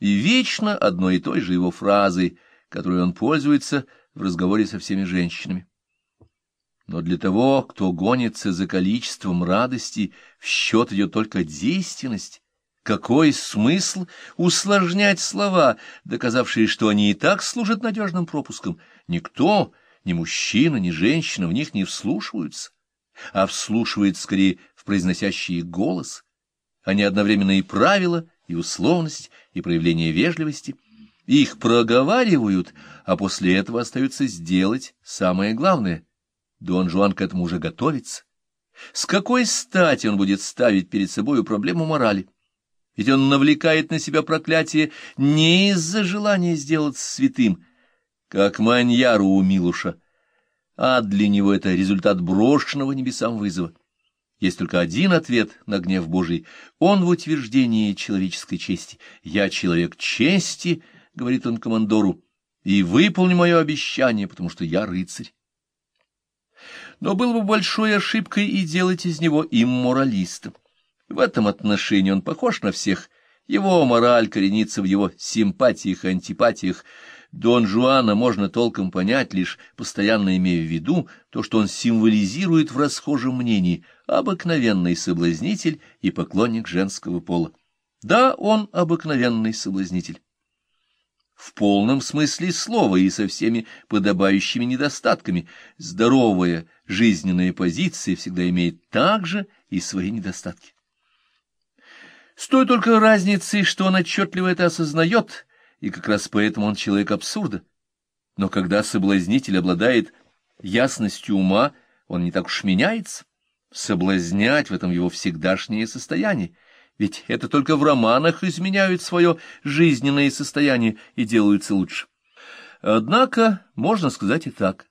и вечно одной и той же его фразой, которой он пользуется в разговоре со всеми женщинами. Но для того, кто гонится за количеством радости, в счет идет только действенность. Какой смысл усложнять слова, доказавшие, что они и так служат надежным пропуском? Никто, ни мужчина, ни женщина в них не вслушиваются, а вслушивается скорее в произносящий голос. Они одновременно и правила, и условность, и проявление вежливости. Их проговаривают, а после этого остается сделать самое главное. Дон Жуан к этому уже готовится. С какой стати он будет ставить перед собой проблему морали? Ведь он навлекает на себя проклятие не из-за желания сделаться святым, как маньяру у Милуша, а для него это результат брошенного небесам вызова. Есть только один ответ на гнев Божий. Он в утверждении человеческой чести. «Я человек чести», — говорит он командору, — «и выполни мое обещание, потому что я рыцарь». Но было бы большой ошибкой и делать из него имморалиста. В этом отношении он похож на всех. Его мораль коренится в его симпатиях и антипатиях, Дон Жуана можно толком понять, лишь постоянно имея в виду то, что он символизирует в расхожем мнении, обыкновенный соблазнитель и поклонник женского пола. Да, он обыкновенный соблазнитель. В полном смысле слова и со всеми подобающими недостатками. Здоровая жизненная позиция всегда имеет также и свои недостатки. С той только разницей, что он отчетливо это осознает — и как раз поэтому он человек абсурда. Но когда соблазнитель обладает ясностью ума, он не так уж меняется. Соблазнять в этом его всегдашнее состояние, ведь это только в романах изменяют свое жизненное состояние и делаются лучше. Однако, можно сказать и так,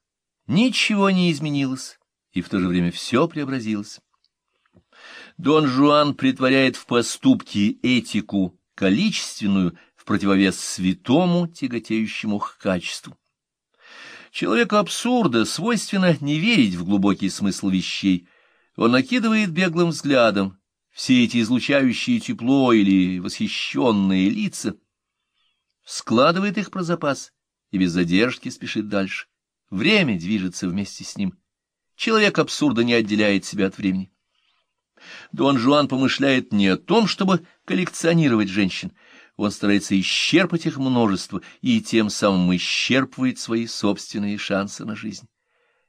ничего не изменилось, и в то же время все преобразилось. Дон Жуан притворяет в поступки этику количественную, противовес святому, тяготеющему к качеству. Человеку абсурда свойственно не верить в глубокий смысл вещей. Он накидывает беглым взглядом все эти излучающие тепло или восхищенные лица, складывает их про запас и без задержки спешит дальше. Время движется вместе с ним. Человек абсурда не отделяет себя от времени. Дон Жуан помышляет не о том, чтобы коллекционировать женщин, он старается исчерпать их множество и тем самым исчерпывает свои собственные шансы на жизнь.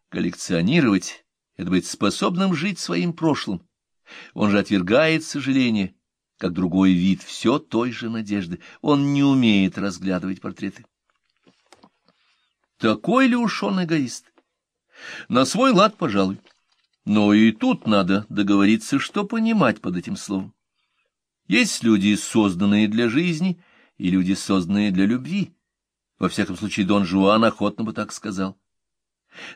Коллекционировать — это быть способным жить своим прошлым. Он же отвергает сожаление, как другой вид все той же надежды. Он не умеет разглядывать портреты. Такой ли уж он эгоист? На свой лад, пожалуй. Но и тут надо договориться, что понимать под этим словом. Есть люди, созданные для жизни, и люди, созданные для любви. Во всяком случае, Дон Жуан охотно бы так сказал.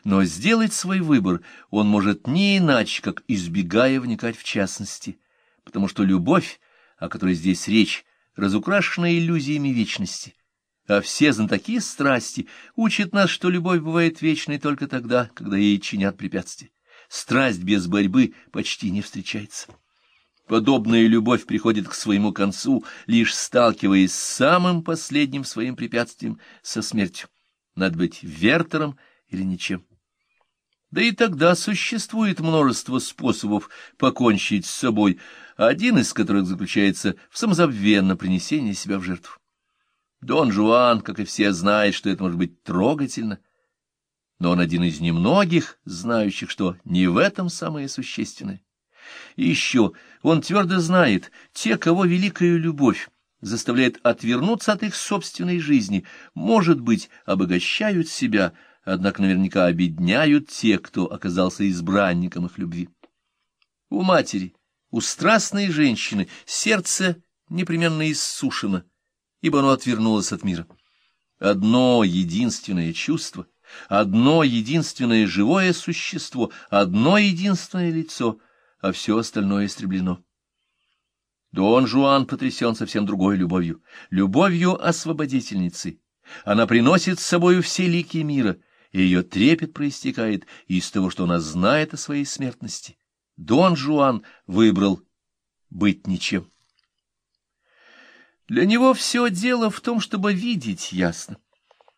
Но сделать свой выбор он может не иначе, как избегая вникать в частности, потому что любовь, о которой здесь речь, разукрашена иллюзиями вечности, а все знатоки страсти учат нас, что любовь бывает вечной только тогда, когда ей чинят препятствия. Страсть без борьбы почти не встречается. Подобная любовь приходит к своему концу, лишь сталкиваясь с самым последним своим препятствием — со смертью. Надо быть вертером или ничем. Да и тогда существует множество способов покончить с собой, один из которых заключается в самозабвенном принесении себя в жертву. Дон Жуан, как и все, знает, что это может быть трогательно, но он один из немногих, знающих, что не в этом самое существенное. И еще он твердо знает, те, кого великая любовь заставляет отвернуться от их собственной жизни, может быть, обогащают себя, однако наверняка обедняют те, кто оказался избранником их любви. У матери, у страстной женщины сердце непременно иссушено, ибо оно отвернулось от мира. Одно единственное чувство, одно единственное живое существо, одно единственное лицо — а все остальное истреблено. Дон Жуан потрясен совсем другой любовью, любовью освободительницы. Она приносит с собою все лики мира, и ее трепет проистекает из того, что она знает о своей смертности. Дон Жуан выбрал быть ничем. Для него все дело в том, чтобы видеть ясно.